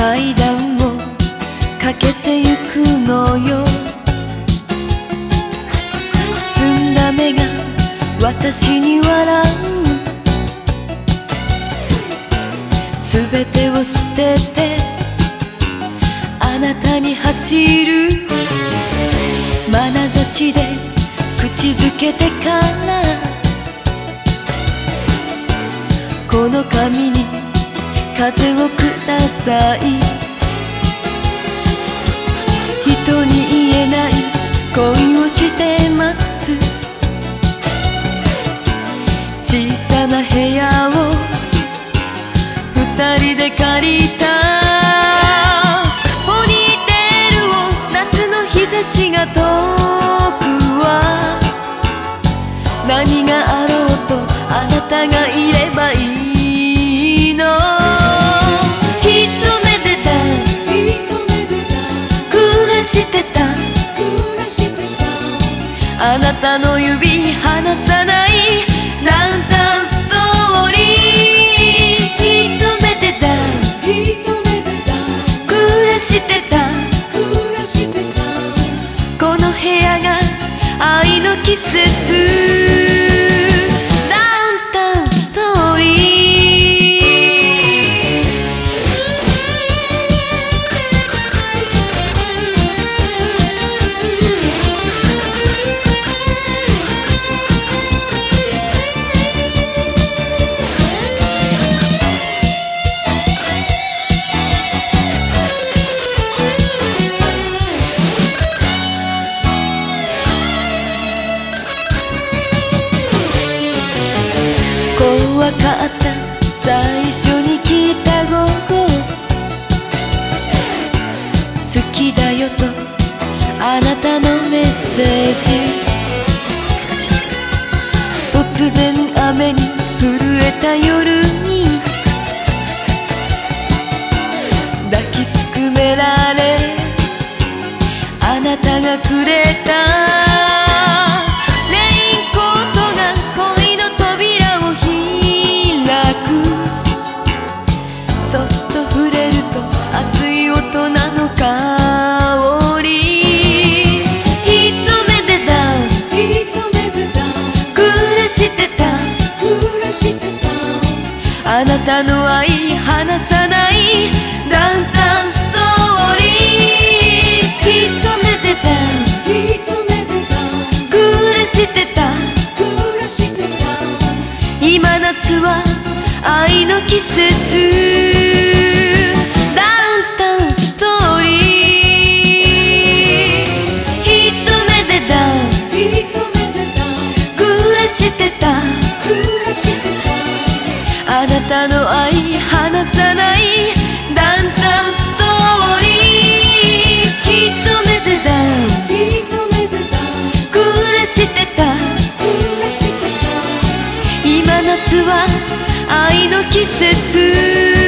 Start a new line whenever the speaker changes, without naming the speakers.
階段を駆けてゆくのよ。澄んだ目が私に笑う。すべてを捨ててあなたに走る。眼差しで口づけてから。この髪に風をください。人に言えない恋をしてます。小さな部屋を二人で借りた。ポニーテールを夏の日差しが遠くは。何があろうとあなたがいればいい。たの指離さないランタンストーリー。一目でだ暮らしてたった。最初に聞いた午後好きだよとあなたのメッセージ。突然雨に震えた夜。は愛の季節。ダウンタウンストーリー。一目でダウン。暮らしてた。あなたのは愛の季節